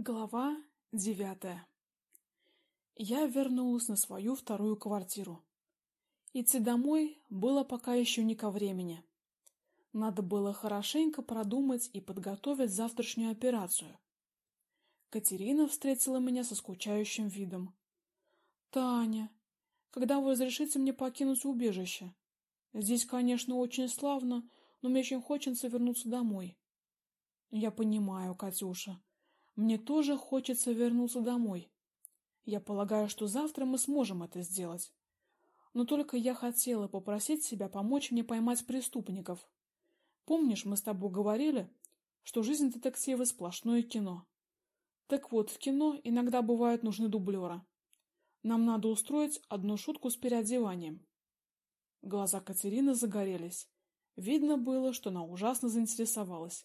Глава девятая. Я вернулась на свою вторую квартиру. Идти домой было пока еще не ко времени. Надо было хорошенько продумать и подготовить завтрашнюю операцию. Катерина встретила меня со скучающим видом. Таня, когда вы разрешите мне покинуть убежище? Здесь, конечно, очень славно, но мне очень хочется вернуться домой. Я понимаю, Катюша. Мне тоже хочется вернуться домой. Я полагаю, что завтра мы сможем это сделать. Но только я хотела попросить себя помочь мне поймать преступников. Помнишь, мы с тобой говорили, что жизнь детектива сплошное кино. Так вот, в кино иногда бывают нужны дублеры. Нам надо устроить одну шутку с переодеванием. Глаза Катерины загорелись. Видно было, что она ужасно заинтересовалась.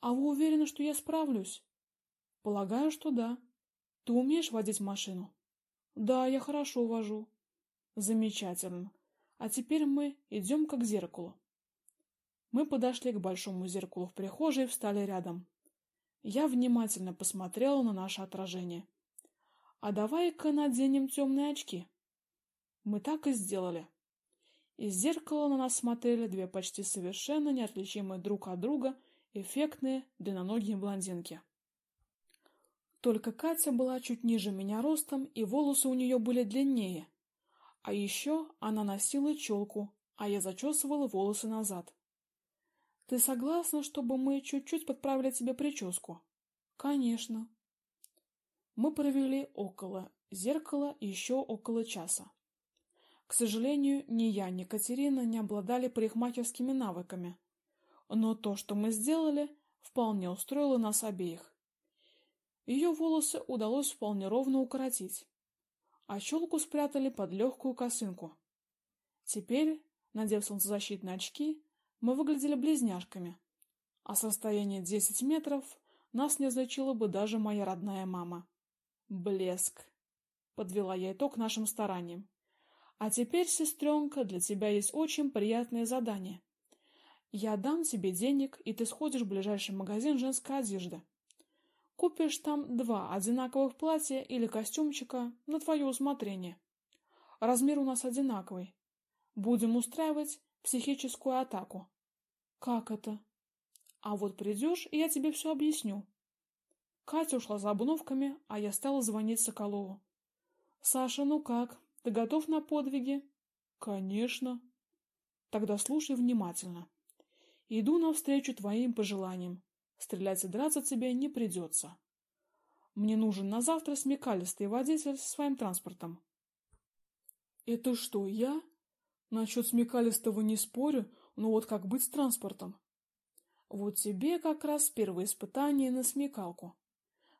А вы уверены, что я справлюсь? Полагаю, что да. Ты умеешь водить машину? Да, я хорошо вожу. Замечательно. А теперь мы идем к зеркалу. Мы подошли к большому зеркалу в прихожей и встали рядом. Я внимательно посмотрела на наше отражение. А давай-ка наденем темные очки. Мы так и сделали. Из зеркала на нас смотрели две почти совершенно неотличимые друг от друга эффектные длинноногие блондинки. Только Катя была чуть ниже меня ростом, и волосы у нее были длиннее. А еще она носила челку, а я зачесывала волосы назад. Ты согласна, чтобы мы чуть-чуть подправили тебе прическу? Конечно. Мы провели около зеркала еще около часа. К сожалению, ни я, ни Катерина не обладали парикмахерскими навыками. Но то, что мы сделали, вполне устроило нас обеих. Ее волосы удалось вполне ровно укоротить, а челку спрятали под легкую косынку. Теперь, надев солнцезащитные очки, мы выглядели близняшками, а с расстояния 10 метров нас не различила бы даже моя родная мама. Блеск. Подвела я итог нашим стараниям. А теперь, сестренка, для тебя есть очень приятное задание. Я дам тебе денег, и ты сходишь в ближайший магазин женской одежды. Купишь там два одинаковых платья или костюмчика на твое усмотрение. Размер у нас одинаковый. Будем устраивать психическую атаку. Как это? А вот придешь, и я тебе все объясню. Катя ушла за обновками, а я стала звонить Соколову. Саша, ну как? Ты готов на подвиги? Конечно. Тогда слушай внимательно. Иду навстречу твоим пожеланиям. Стрелять и драться тебе не придется. Мне нужен на завтра смекалистый водитель со своим транспортом. Это что, я? Насчет смекалистого не спорю, но вот как быть с транспортом? Вот тебе как раз первое испытание на смекалку.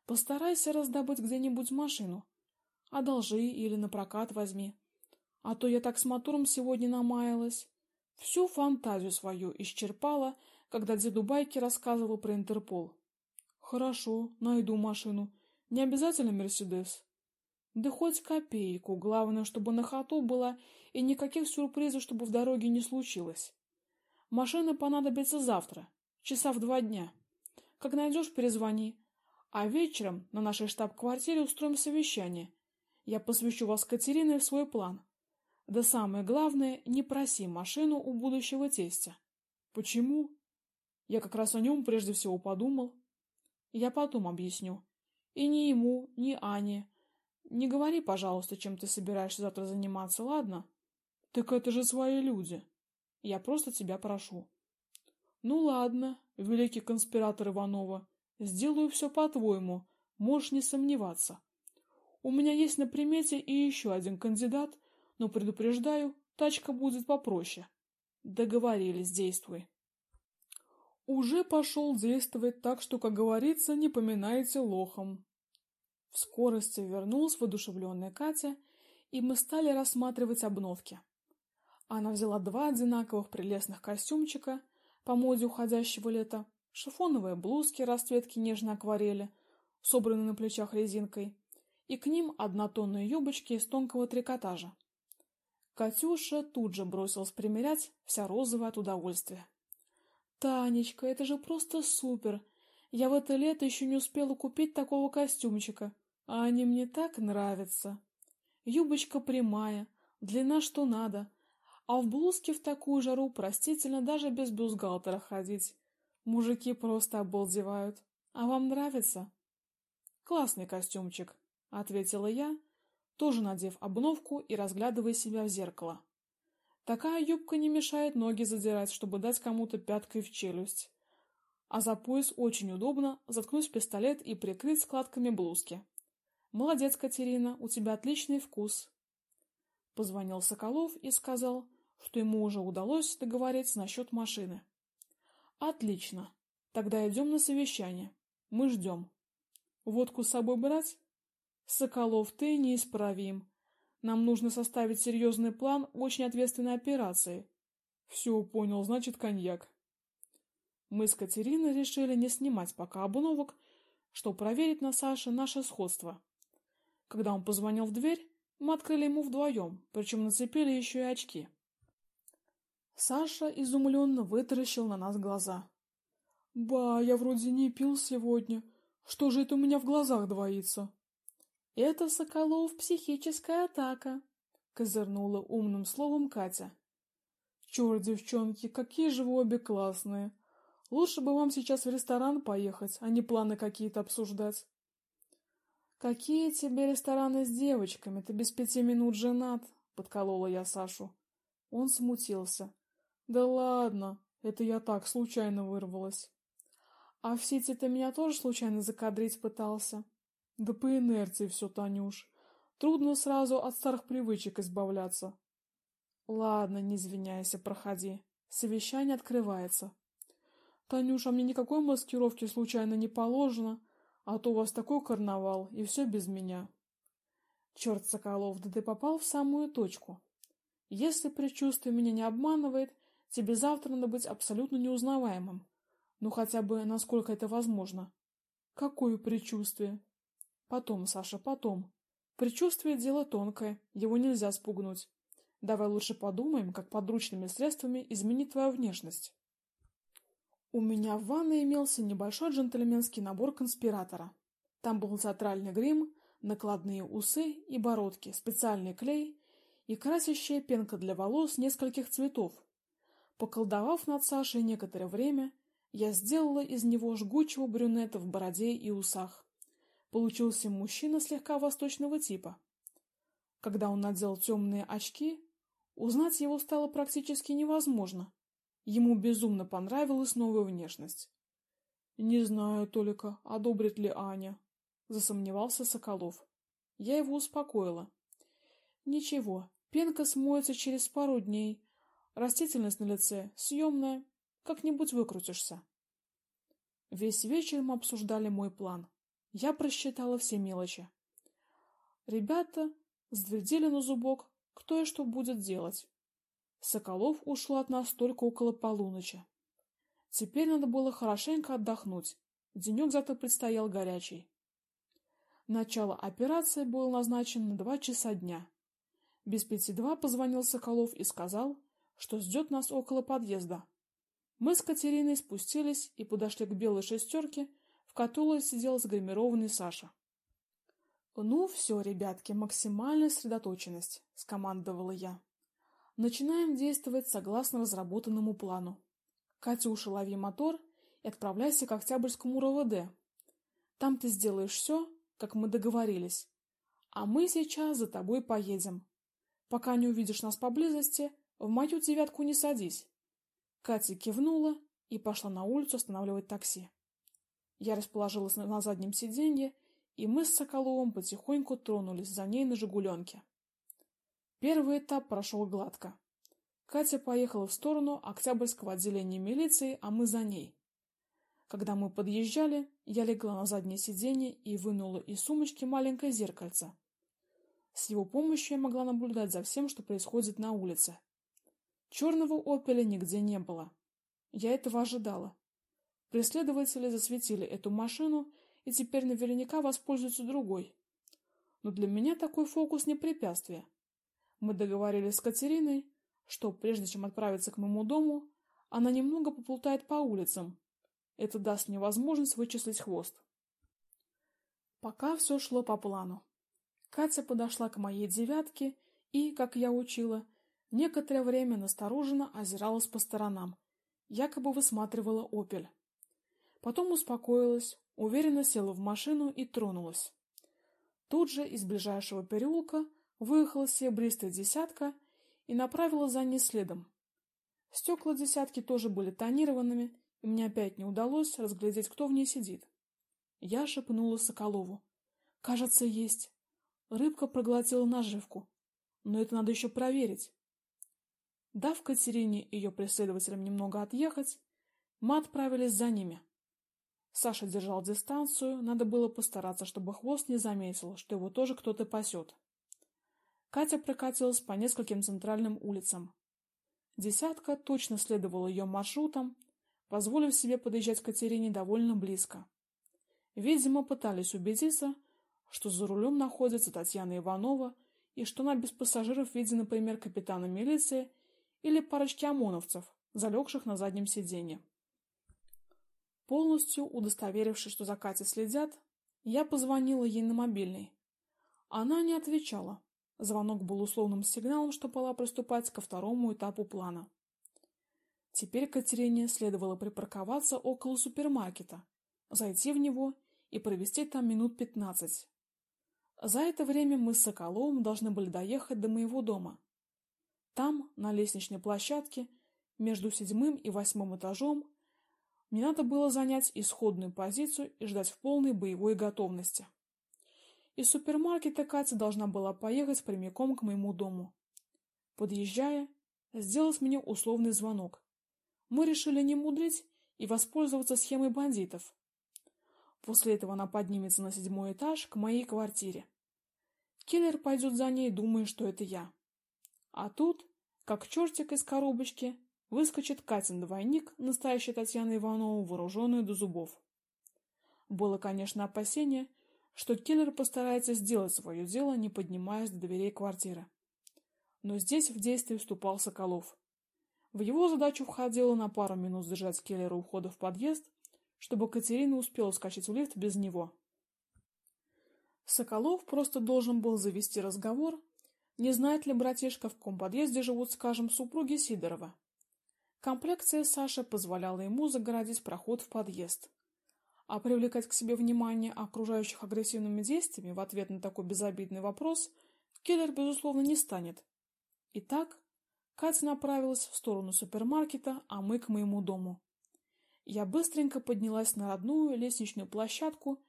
Постарайся раздобыть где-нибудь машину. Одолжи или на прокат возьми. А то я так с мотором сегодня намаялась. Всю фантазию свою исчерпала когда деду Байки рассказывал про Интерпол. Хорошо, найду машину. Не обязательно Мерседес. Да хоть копейку, главное, чтобы на ходу была и никаких сюрпризов, чтобы в дороге не случилось. Машина понадобится завтра, часа в два дня. Как найдешь, перезвони. А вечером на нашей штаб-квартире устроим совещание. Я посвящу вас Катериной в свой план. Да самое главное, не проси машину у будущего тестя. Почему? Я как раз о нем прежде всего подумал. Я потом объясню. И ни ему, ни Ане. Не говори, пожалуйста, чем ты собираешься завтра заниматься, ладно? Так это же свои люди. Я просто тебя прошу. Ну ладно, великий конспиратор Иванова, сделаю все по-твоему, можешь не сомневаться. У меня есть на примете и еще один кандидат, но предупреждаю, тачка будет попроще. Договорились, действуй уже пошел действовать так, что, как говорится, не поминайте лохом. В скорости вернулась воодушевленная Катя, и мы стали рассматривать обновки. Она взяла два одинаковых прелестных костюмчика по моде уходящего лета, шифоновые блузки расцветки нежной акварели, собранные на плечах резинкой, и к ним однотонные юбочки из тонкого трикотажа. Катюша тут же бросилась примерять, вся розовая от удовольствия. Танечка, это же просто супер. Я в это лето еще не успела купить такого костюмчика, а они мне так нравятся. Юбочка прямая, длина что надо, а в блузке в такую жару простительно даже без бюстгальтера ходить. Мужики просто обалдевают. А вам нравится? Классный костюмчик, ответила я, тоже надев обновку и разглядывая себя в зеркало. Такая юбка не мешает ноги задирать, чтобы дать кому-то пяткой в челюсть. А за пояс очень удобно заткнуть пистолет и прикрыть складками блузки. Молодец, Катерина, у тебя отличный вкус. Позвонил Соколов и сказал, что ему уже удалось договориться насчет машины. Отлично. Тогда идем на совещание. Мы ждем. Водку с собой брать? Соколов, ты неисправим. Нам нужно составить серьезный план очень ответственной операции. Все, понял, значит, коньяк. Мы с Катериной решили не снимать пока обновок, чтобы проверить на Саше наше сходство. Когда он позвонил в дверь, мы открыли ему вдвоем, причем нацепили еще и очки. Саша изумленно вытаращил на нас глаза. «Ба, я вроде не пил сегодня. Что же это у меня в глазах двоится?» «Это, Соколов, психическая атака», — козырнула умным словом Катя. «Черт, девчонки, какие же вы обе классные! Лучше бы вам сейчас в ресторан поехать, а не планы какие-то обсуждать». «Какие тебе рестораны с девочками? Ты без пяти минут женат», — подколола я Сашу. Он смутился. «Да ладно, это я так, случайно вырвалась». «А в сети ты меня тоже случайно закадрить пытался?» Да по инерции все, Танюш. Трудно сразу от старых привычек избавляться. Ладно, не извиняйся, проходи. Совещание открывается. Танюш, а мне никакой маскировки случайно не положено, а то у вас такой карнавал, и все без меня. Черт, Соколов, да ты попал в самую точку. Если предчувствие меня не обманывает, тебе завтра надо быть абсолютно неузнаваемым. Ну хотя бы насколько это возможно. Какое предчувствие? Потом, Саша, потом. Предчувствие дело тонкое, его нельзя спугнуть. Давай лучше подумаем, как подручными средствами изменить твою внешность. У меня в ванной имелся небольшой джентльменский набор конспиратора. Там был театральный грим, накладные усы и бородки, специальный клей и красящая пенка для волос нескольких цветов. Поколдовав над Сашей некоторое время, я сделала из него жгучего брюнета в бороде и усах. Получился мужчина слегка восточного типа. Когда он надел темные очки, узнать его стало практически невозможно. Ему безумно понравилась новая внешность. Не знаю только, одобрит ли Аня, засомневался Соколов. Я его успокоила. Ничего, пенка смоется через пару дней. Растительность на лице съемная, как-нибудь выкрутишься. Весь вечер мы обсуждали мой план. Я просчитала все мелочи. Ребята сдвердили на зубок, кто и что будет делать. Соколов ушел от нас только около полуночи. Теперь надо было хорошенько отдохнуть. Денек зато предстоял горячий. Начало операции было назначено на два часа дня. Без пяти два позвонил Соколов и сказал, что ждет нас около подъезда. Мы с Катериной спустились и подошли к белой шестерке, в которой сидел загримированный Саша. «Ну все, ребятки, максимальная сосредоточенность», — скомандовала я. «Начинаем действовать согласно разработанному плану. Катюша, лови мотор и отправляйся к Октябрьскому РОВД. Там ты сделаешь все, как мы договорились. А мы сейчас за тобой поедем. Пока не увидишь нас поблизости, в мою девятку не садись». Катя кивнула и пошла на улицу останавливать такси. Я расположилась на, заднем сиденье, и мы с Соколовым потихоньку тронулись за ней на «Жигуленке». Первый этап прошел гладко. Катя поехала в сторону Октябрьского отделения милиции, а мы за ней. Когда мы подъезжали, я легла на заднее сиденье и вынула из сумочки маленькое зеркальце. С его помощью я могла наблюдать за всем, что происходит на улице. Черного «Опеля» нигде не было. Я этого ожидала. Преследователи засветили эту машину и теперь наверняка воспользуются другой. Но для меня такой фокус не препятствие. Мы договорились с Катериной, что прежде чем отправиться к моему дому, она немного поплутает по улицам. Это даст мне возможность вычислить хвост. Пока все шло по плану. Катя подошла к моей девятке и, как я учила, некоторое время настороженно озиралась по сторонам, якобы высматривала «Опель». Потом успокоилась, уверенно села в машину и тронулась. Тут же из ближайшего переулка выехала серебристая десятка и направила за ней следом. Стекла десятки тоже были тонированными, и мне опять не удалось разглядеть, кто в ней сидит. Я шепнула Соколову: "Кажется, есть". Рыбка проглотила наживку, но это надо еще проверить. Дав Катерине и ее преследователям немного отъехать, мы отправились за ними. Саша держал дистанцию, надо было постараться, чтобы хвост не заметил, что его тоже кто-то пасет. Катя прокатилась по нескольким центральным улицам. Десятка точно следовала ее маршрутам, позволив себе подъезжать к Катерине довольно близко. Видимо, пытались убедиться, что за рулем находится Татьяна Иванова и что она без пассажиров в виде, например, капитана милиции или парочки ОМОНовцев, залегших на заднем сиденье. Полностью удостоверившись, что за Катей следят, я позвонила ей на мобильный. Она не отвечала. Звонок был условным сигналом, что пора приступать ко второму этапу плана. Теперь Катерине следовало припарковаться около супермаркета, зайти в него и провести там минут пятнадцать. За это время мы с Соколовым должны были доехать до моего дома. Там, на лестничной площадке, между седьмым и восьмым этажом, мне надо было занять исходную позицию и ждать в полной боевой готовности. Из супермаркета Катя должна была поехать прямиком к моему дому. Подъезжая, сделать мне условный звонок. Мы решили не мудрить и воспользоваться схемой бандитов. После этого она поднимется на седьмой этаж к моей квартире. Киллер пойдет за ней, думая, что это я. А тут, как чертик из коробочки, выскочит Катин двойник, настоящая Татьяна Иванова, вооруженная до зубов. Было, конечно, опасение, что киллер постарается сделать свое дело, не поднимаясь до дверей квартиры. Но здесь в действие вступал Соколов. В его задачу входило на пару минут задержать киллера у входа в подъезд, чтобы Катерина успела скачать в лифт без него. Соколов просто должен был завести разговор, не знает ли братишка, в каком подъезде живут, скажем, супруги Сидорова. Комплекция Саши позволяла ему загородить проход в подъезд. А привлекать к себе внимание окружающих агрессивными действиями в ответ на такой безобидный вопрос киллер, безусловно, не станет. Итак, Катя направилась в сторону супермаркета, а мы к моему дому. Я быстренько поднялась на родную лестничную площадку,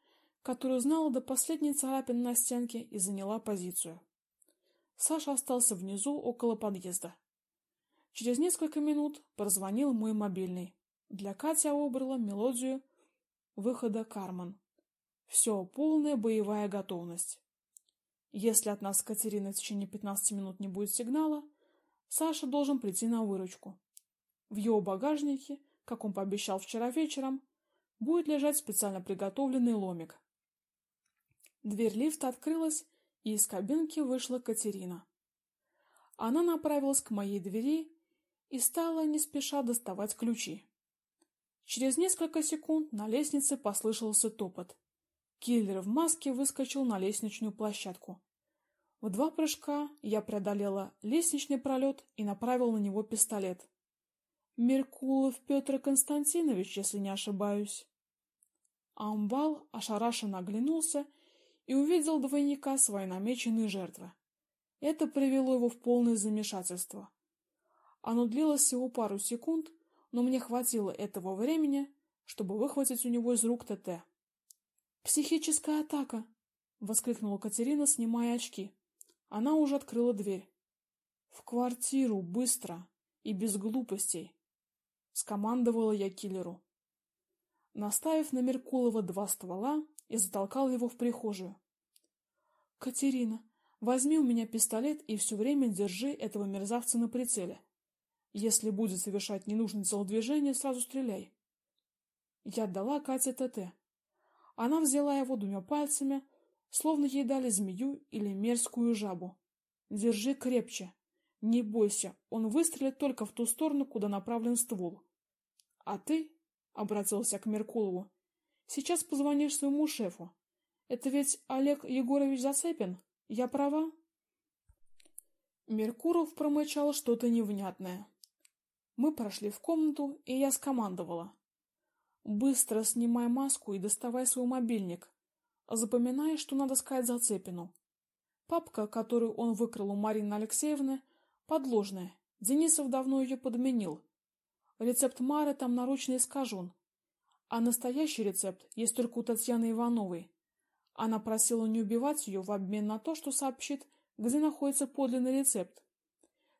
которую знала до последней царапины на стенке и заняла позицию. Саша остался внизу около подъезда. Через несколько минут прозвонил мой мобильный. Для Кати обрала мелодию выхода Кармен. Все, полная боевая готовность. Если от нас с в течение 15 минут не будет сигнала, Саша должен прийти на выручку. В его багажнике, как он пообещал вчера вечером, будет лежать специально приготовленный ломик. Дверь лифта открылась, и из кабинки вышла Катерина. Она направилась к моей двери и стала не спеша доставать ключи. Через несколько секунд на лестнице послышался топот. Киллер в маске выскочил на лестничную площадку. В два прыжка я преодолела лестничный пролет и направила на него пистолет. Меркулов Петр Константинович, если не ошибаюсь. Амбал ошарашенно оглянулся и увидел двойника своей намеченной жертвы. Это привело его в полное замешательство. Оно длилось всего пару секунд, но мне хватило этого времени, чтобы выхватить у него из рук ТТ. Психическая атака, воскликнула Катерина, снимая очки. Она уже открыла дверь. В квартиру быстро и без глупостей, скомандовала я киллеру. Наставив на Меркулова два ствола, и затолкал его в прихожую. Катерина, возьми у меня пистолет и все время держи этого мерзавца на прицеле. Если будет совершать ненужное телодвижение, сразу стреляй. Я отдала Кате ТТ. Она взяла его двумя пальцами, словно ей дали змею или мерзкую жабу. Держи крепче. Не бойся, он выстрелит только в ту сторону, куда направлен ствол. А ты обратился к Меркулову. Сейчас позвонишь своему шефу. Это ведь Олег Егорович Зацепин? Я права? Меркуров промычал что-то невнятное. Мы прошли в комнату, и я скомандовала: "Быстро снимай маску и доставай свой мобильник. Запоминай, что надо сказать Зацепину. Папка, которую он выкрал у Марины Алексеевны, подложная. Денисов давно ее подменил. Рецепт Мары там наручно искажен. А настоящий рецепт есть только у Татьяны Ивановой. Она просила не убивать ее в обмен на то, что сообщит, где находится подлинный рецепт.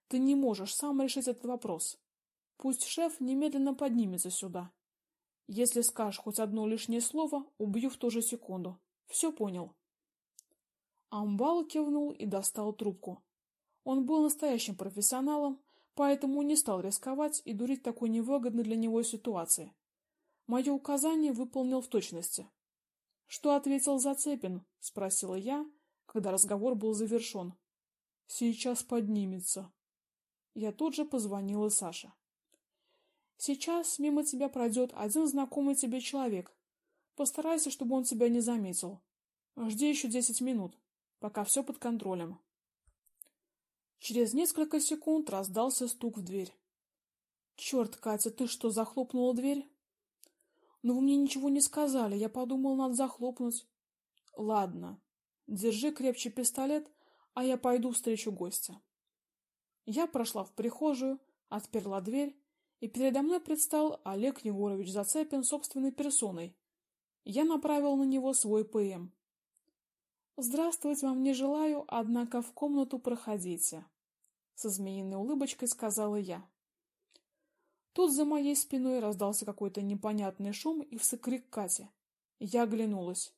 Ты не можешь сам решить этот вопрос. Пусть шеф немедленно поднимется сюда. Если скажешь хоть одно лишнее слово, убью в ту же секунду. Все понял. Амбал кивнул и достал трубку. Он был настоящим профессионалом, поэтому не стал рисковать и дурить такой невыгодной для него ситуации. Мое указание выполнил в точности. Что ответил Зацепин? спросила я, когда разговор был завершен. Сейчас поднимется. Я тут же позвонила Саше. Сейчас мимо тебя пройдет один знакомый тебе человек. Постарайся, чтобы он тебя не заметил. Жди еще десять минут, пока все под контролем. Через несколько секунд раздался стук в дверь. Черт, Катя, ты что, захлопнула дверь? Ну вы мне ничего не сказали, я подумал, надо захлопнуть. Ладно. Держи крепче пистолет, а я пойду встречу гостя. Я прошла в прихожую, отперла дверь, и передо мной предстал Олег Егорович Зацепин собственной персоной. Я направил на него свой ПМ. Здравствовать вам не желаю, однако в комнату проходите со змеиной улыбочкой сказала я. Тут за моей спиной раздался какой-то непонятный шум и вскрик Кати. Я оглянулась.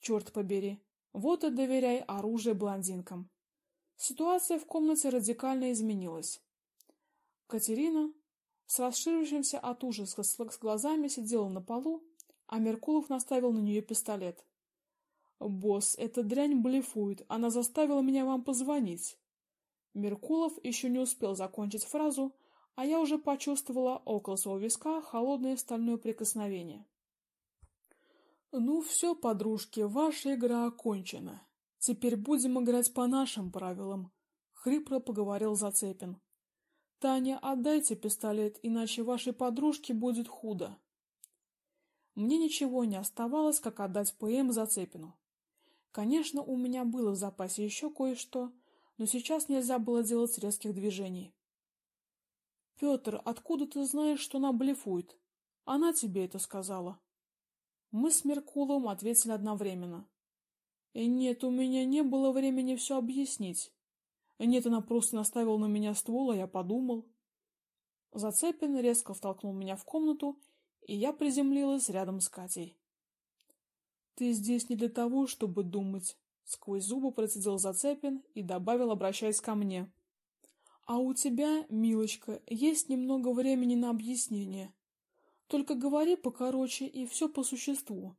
Черт побери, вот и доверяй оружие блондинкам. Ситуация в комнате радикально изменилась. Катерина с расширившимся от ужаса с глазами сидела на полу, а Меркулов наставил на нее пистолет. Босс, эта дрянь блефует. Она заставила меня вам позвонить. Меркулов еще не успел закончить фразу, а я уже почувствовала около своего виска холодное стальное прикосновение. Ну все, подружки, ваша игра окончена. Теперь будем играть по нашим правилам, хрипло поговорил Зацепин. Таня, отдайте пистолет, иначе вашей подружке будет худо. Мне ничего не оставалось, как отдать ПМ Зацепину. Конечно, у меня было в запасе еще кое-что, но сейчас нельзя было делать резких движений. Петр, откуда ты знаешь, что она блефует? Она тебе это сказала. Мы с Меркуловым ответили одновременно. И нет, у меня не было времени все объяснить. Нет, она просто наставила на меня ствол, а я подумал. Зацепин резко втолкнул меня в комнату, и я приземлилась рядом с Катей. Ты здесь не для того, чтобы думать, сквозь зубы процедил Зацепин и добавил, обращаясь ко мне: "А у тебя, милочка, есть немного времени на объяснение. Только говори покороче и все по существу.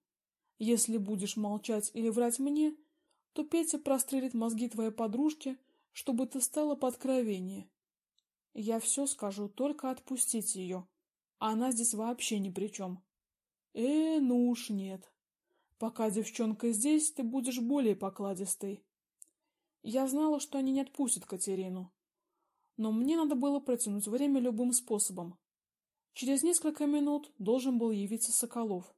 Если будешь молчать или врать мне, то Петя прострелит мозги твоей подружке, чтобы ты стала подкровеннее. Я все скажу, только отпустить ее. Она здесь вообще ни при чем. Э, ну уж нет. Пока девчонка здесь, ты будешь более покладистой. Я знала, что они не отпустят Катерину. Но мне надо было протянуть время любым способом. Через несколько минут должен был явиться Соколов.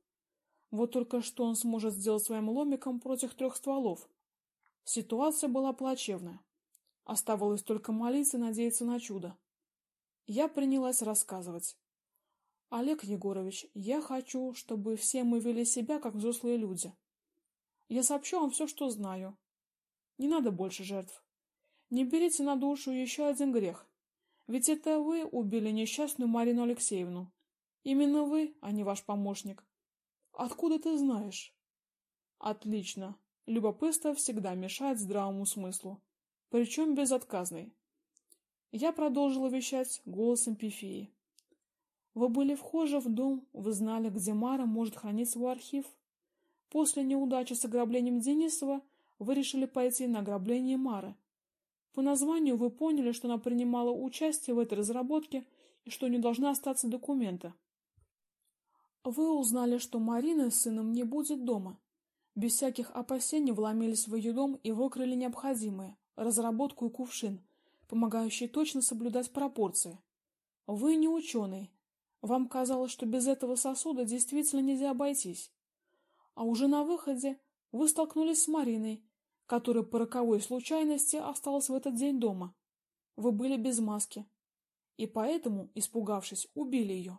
Вот только что он сможет сделать своим ломиком против трех стволов. Ситуация была плачевная. Оставалось только молиться и надеяться на чудо. Я принялась рассказывать. Олег Егорович, я хочу, чтобы все мы вели себя как взрослые люди. Я сообщу вам все, что знаю. Не надо больше жертв. Не берите на душу еще один грех. Ведь это вы убили несчастную Марину Алексеевну. Именно вы, а не ваш помощник. Откуда ты знаешь? Отлично. Любопытство всегда мешает здравому смыслу, причем безотказный. Я продолжила вещать голосом Пифии. Вы были вхожи в дом, вы знали, где Мара может хранить свой архив. После неудачи с ограблением Денисова вы решили пойти на ограбление Мары. По названию вы поняли, что она принимала участие в этой разработке и что не должна остаться документа. Вы узнали, что Марина с сыном не будет дома. Без всяких опасений вломились в ее дом и выкрали необходимое разработку и кувшин, помогающий точно соблюдать пропорции. Вы не ученый. Вам казалось, что без этого сосуда действительно нельзя обойтись. А уже на выходе вы столкнулись с Мариной, которая по роковой случайности осталась в этот день дома. Вы были без маски, и поэтому, испугавшись, убили ее.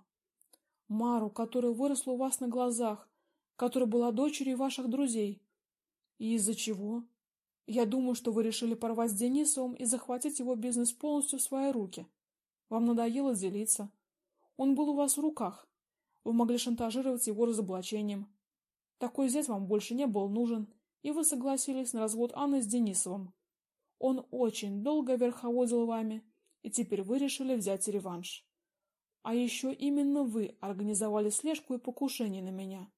Мару, которая выросла у вас на глазах, которая была дочерью ваших друзей. И из-за чего? Я думаю, что вы решили порвать с Денисовым и захватить его бизнес полностью в свои руки. Вам надоело делиться. Он был у вас в руках. Вы могли шантажировать его разоблачением. Такой зять вам больше не был нужен, и вы согласились на развод Анны с Денисовым. Он очень долго верховодил вами, и теперь вы решили взять реванш. А еще именно вы организовали слежку и покушение на меня.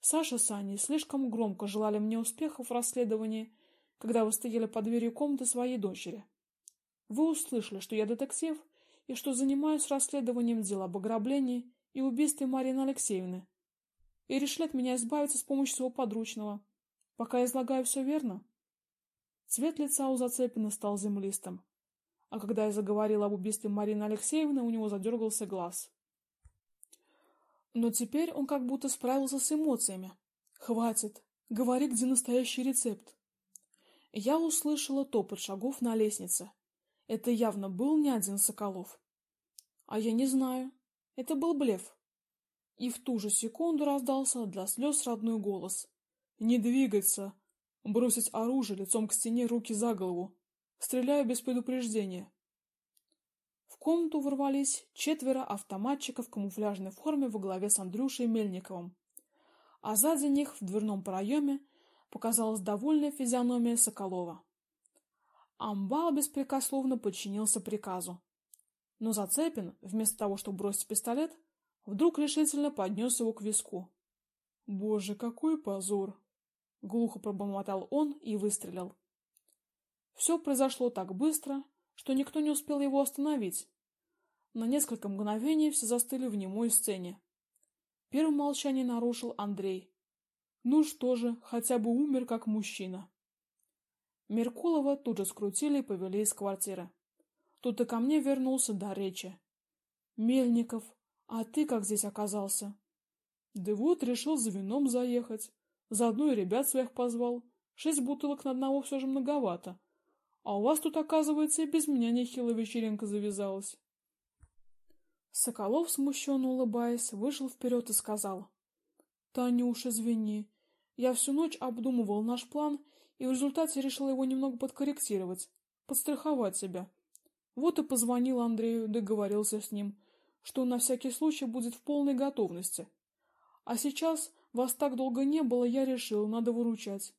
Саша с Аней слишком громко желали мне успехов в расследовании, когда вы стояли под дверью комнаты своей дочери. Вы услышали, что я детектив и что занимаюсь расследованием дела об ограблении и убийстве Марины Алексеевны, и решили от меня избавиться с помощью своего подручного. Пока я излагаю все верно. Цвет лица у Зацепина стал землистым, а когда я заговорила об убийстве Марины Алексеевны, у него задергался глаз. Но теперь он как будто справился с эмоциями. Хватит, говори, где настоящий рецепт. Я услышала топот шагов на лестнице. Это явно был не один Соколов. А я не знаю. Это был блеф. И в ту же секунду раздался для слез родной голос. Не двигаться, бросить оружие лицом к стене, руки за голову. Стреляю без предупреждения. В комнату ворвались четверо автоматчиков в камуфляжной форме во главе с Андрюшей Мельниковым. А сзади них в дверном проеме показалась довольная физиономия Соколова. Амбал беспрекословно подчинился приказу. Но Зацепин, вместо того, чтобы бросить пистолет, вдруг решительно поднес его к виску. Боже, какой позор, глухо пробормотал он и выстрелил. Все произошло так быстро, что никто не успел его остановить. На несколько мгновений все застыли в немой сцене. Первым молчание нарушил Андрей. Ну что же, хотя бы умер как мужчина. Меркулова тут же скрутили и повели из квартиры. Тут и ко мне вернулся до речи. Мельников, а ты как здесь оказался? Да вот решил за вином заехать. Заодно и ребят своих позвал. Шесть бутылок на одного все же многовато. А у вас тут, оказывается, и без меня нехилая вечеринка завязалась. Соколов, смущенно улыбаясь, вышел вперед и сказал. — Танюш, извини. Я всю ночь обдумывал наш план и в результате решил его немного подкорректировать, подстраховать себя. Вот и позвонил Андрею, договорился с ним, что он на всякий случай будет в полной готовности. А сейчас вас так долго не было, я решил, надо выручать.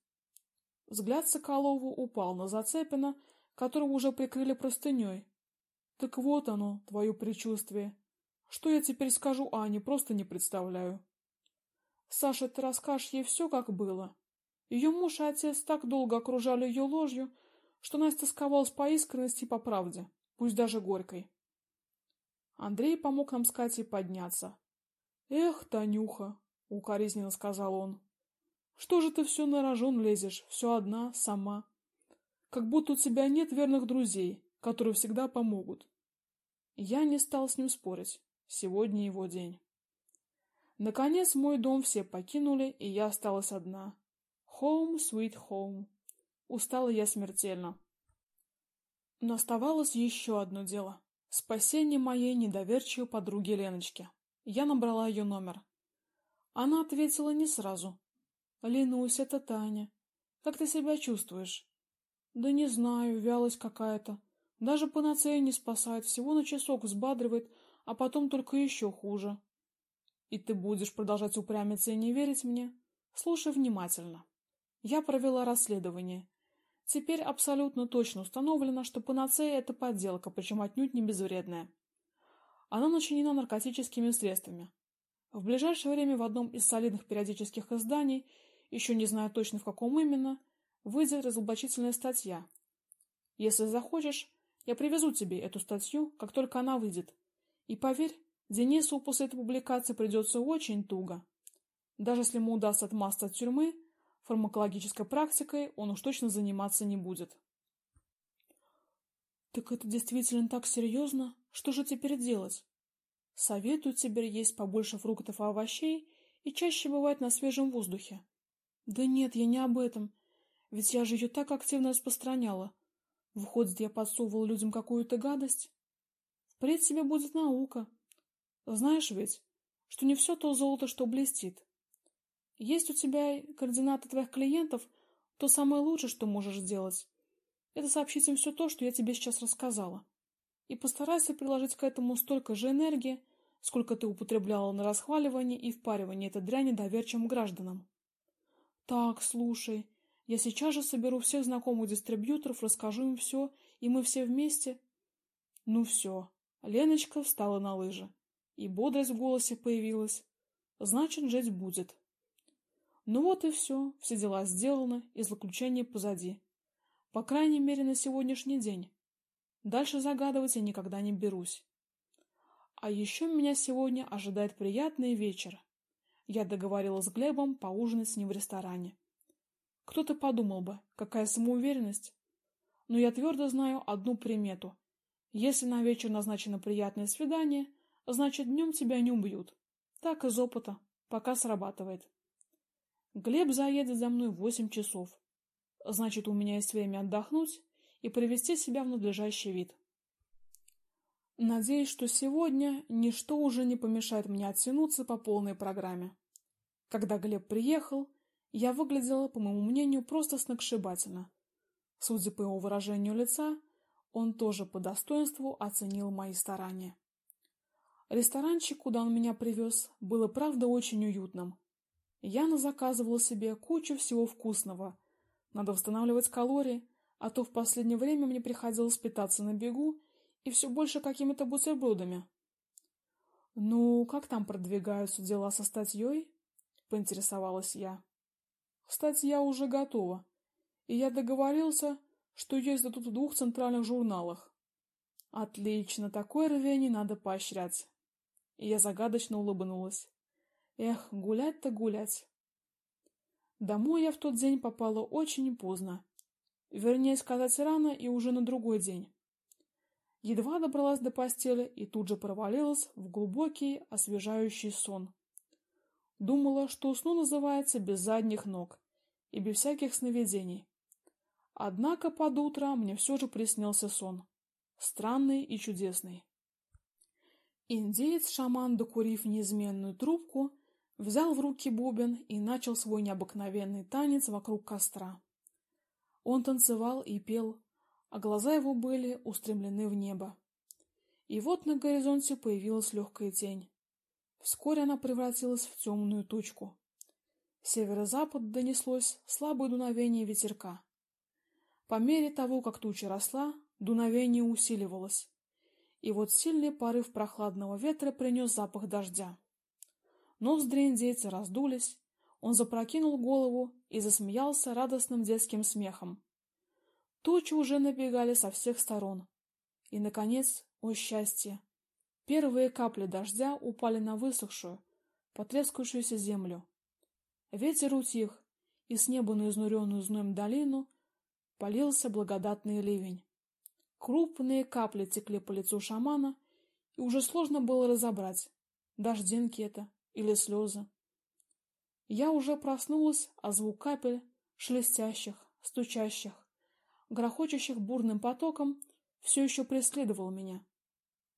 Взгляд Соколову упал на Зацепина, которого уже прикрыли простыней. Так вот оно, твое предчувствие. Что я теперь скажу Ане, просто не представляю. Саша, ты расскажешь ей все, как было. Ее муж и отец так долго окружали ее ложью, что Настя сковалась по искренности и по правде, пусть даже горькой. Андрей помог нам с Катей подняться. Эх, Танюха, укоризненно сказал он. Что же ты все на рожон лезешь, все одна, сама? Как будто у тебя нет верных друзей, которые всегда помогут. Я не стал с ним спорить. Сегодня его день. Наконец мой дом все покинули, и я осталась одна. Home sweet home. Устала я смертельно. Но оставалось еще одно дело спасение моей недоверчивой подруги Леночки. Я набрала ее номер. Она ответила не сразу. Ленусь, это Таня. Как ты себя чувствуешь? Да не знаю, вялость какая-то. Даже панацея не спасает, всего на часок взбадривает, а потом только еще хуже. И ты будешь продолжать упрямиться и не верить мне? Слушай внимательно. Я провела расследование. Теперь абсолютно точно установлено, что панацея это подделка, причем отнюдь не безвредная. Она начинена наркотическими средствами. В ближайшее время в одном из солидных периодических изданий, еще не знаю точно в каком именно, выйдет разоблачительная статья. Если захочешь, я привезу тебе эту статью, как только она выйдет. И поверь, Денису после этой публикации придется очень туго. Даже если ему удастся отмазаться от тюрьмы, фармакологической практикой он уж точно заниматься не будет. Так это действительно так серьезно? Что же теперь делать? Советую тебе есть побольше фруктов и овощей и чаще бывать на свежем воздухе. Да нет, я не об этом. Ведь я же ее так активно распространяла. Выходит, я подсовывал людям какую-то гадость? Впредь тебе будет наука. Знаешь ведь, что не все то золото, что блестит. Есть у тебя координаты твоих клиентов, то самое лучшее, что можешь сделать, это сообщить им все то, что я тебе сейчас рассказала. И постарайся приложить к этому столько же энергии, сколько ты употребляла на расхваливание и впаривание этой дряни доверчивым гражданам. Так, слушай, я сейчас же соберу всех знакомых дистрибьюторов, расскажу им все, и мы все вместе. Ну все. Леночка встала на лыжи, и бодрость в голосе появилась. Значит, жить будет. Ну вот и все, все дела сделаны, и злоключение позади. По крайней мере, на сегодняшний день. Дальше загадывать я никогда не берусь. А еще меня сегодня ожидает приятный вечер. Я договорилась с Глебом поужинать с ним в ресторане. Кто-то подумал бы, какая самоуверенность. Но я твердо знаю одну примету. Если на вечер назначено приятное свидание, значит, днем тебя не убьют. Так из опыта, пока срабатывает. Глеб заедет за мной в восемь часов. Значит, у меня есть время отдохнуть и привести себя в надлежащий вид. Надеюсь, что сегодня ничто уже не помешает мне оттянуться по полной программе. Когда Глеб приехал, я выглядела, по моему мнению, просто сногсшибательно. Судя по его выражению лица, он тоже по достоинству оценил мои старания. Ресторанчик, куда он меня привез, был и правда очень уютным. Яна заказывала себе кучу всего вкусного. Надо восстанавливать калории, а то в последнее время мне приходилось питаться на бегу и все больше какими-то бутербродами. Ну, как там продвигаются дела со статьей? поинтересовалась я. Статья уже готова, и я договорился, что ее издадут в двух центральных журналах. Отлично, такое рвение надо поощрять. И я загадочно улыбнулась. Эх, гулять-то гулять. Домой я в тот день попала очень поздно. Вернее сказать, рано и уже на другой день. Едва добралась до постели и тут же провалилась в глубокий, освежающий сон. Думала, что усну называется без задних ног и без всяких сновидений. Однако под утро мне все же приснился сон, странный и чудесный. Индеец-шаман, докурив неизменную трубку, взял в руки бубен и начал свой необыкновенный танец вокруг костра. Он танцевал и пел, а глаза его были устремлены в небо. И вот на горизонте появилась легкая тень. Вскоре она превратилась в темную тучку. С северо-запад донеслось слабое дуновение ветерка. По мере того, как туча росла, дуновение усиливалось. И вот сильный порыв прохладного ветра принес запах дождя. Ноздри индейца раздулись, он запрокинул голову и засмеялся радостным детским смехом. Тучи уже набегали со всех сторон. И наконец, о счастье, первые капли дождя упали на высохшую, потрескавшуюся землю. Ветер утих, и с неба на изнуренную зноем долину полился благодатный ливень. Крупные капли текли по лицу шамана, и уже сложно было разобрать, дождинки это или слезы. Я уже проснулась, а звук капель, шелестящих, стучащих, грохочущих бурным потоком, все еще преследовал меня.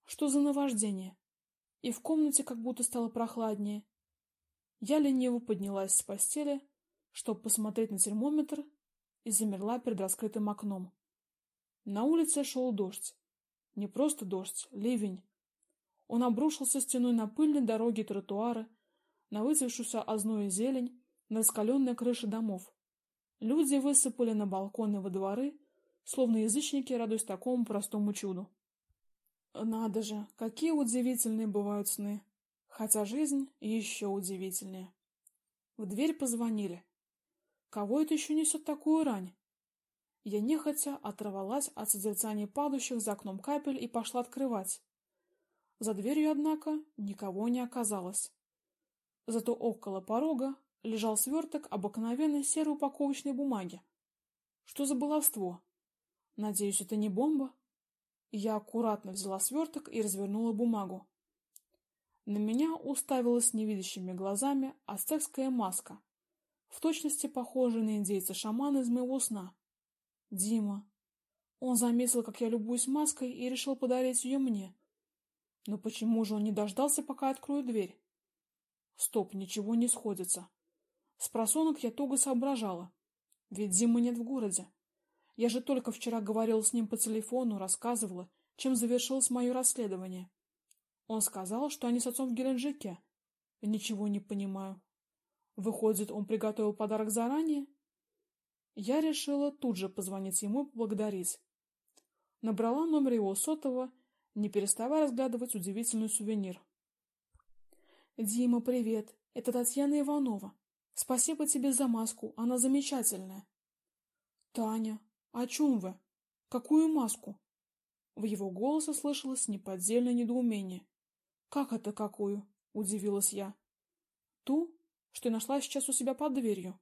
Что за наваждение? И в комнате как будто стало прохладнее. Я лениво поднялась с постели, чтобы посмотреть на термометр, и замерла перед раскрытым окном. На улице шел дождь. Не просто дождь, ливень. Он обрушился стеной на пыльные дороги и тротуары, на выцветшуюся озную зелень, на раскаленные крыши домов. Люди высыпали на балконы во дворы, словно язычники, радуясь такому простому чуду. Надо же, какие удивительные бывают сны, хотя жизнь еще удивительнее. В дверь позвонили. Кого это еще несет такую рань? Я нехотя оторвалась от созерцания падающих за окном капель и пошла открывать. За дверью, однако, никого не оказалось. Зато около порога лежал сверток обыкновенной серой упаковочной бумаги. Что за баловство? Надеюсь, это не бомба? Я аккуратно взяла сверток и развернула бумагу. На меня уставилась невидящими глазами ацтекская маска, в точности похожая на индейца-шамана из моего сна. Дима. Он заметил, как я любуюсь маской, и решил подарить ее мне. Но почему же он не дождался, пока открою дверь? Стоп, ничего не сходится. С просонок я туго соображала. Ведь Димы нет в городе. Я же только вчера говорила с ним по телефону, рассказывала, чем завершилось мое расследование. Он сказал, что они с отцом в Геленджике. Ничего не понимаю. Выходит, он приготовил подарок заранее? Я решила тут же позвонить ему и поблагодарить. Набрала номер его сотового, не переставая разглядывать удивительный сувенир. Дима, привет. Это Татьяна Иванова. Спасибо тебе за маску, она замечательная. Таня, о чем вы? Какую маску? В его голосе слышалось неподдельное недоумение. Как это какую? удивилась я. Ту, что я нашла сейчас у себя под дверью.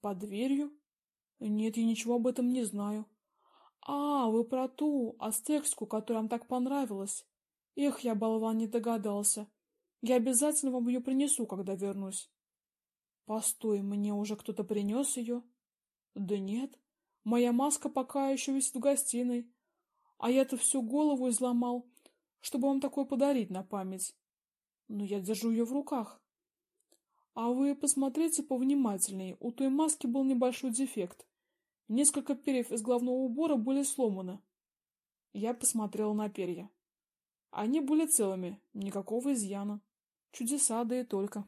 Под дверью? Нет, я ничего об этом не знаю. А, вы про ту астекскую, которая вам так понравилась. Эх, я болван не догадался. Я обязательно вам ее принесу, когда вернусь. Постой, мне уже кто-то принес ее? Да нет, моя маска пока еще висит в гостиной. А я-то всю голову изломал, чтобы вам такое подарить на память. Но я держу ее в руках. А вы посмотрите повнимательнее, у той маски был небольшой дефект. Несколько перьев из головного убора были сломаны. Я посмотрела на перья. Они были целыми, никакого изъяна. Чудеса, да и только.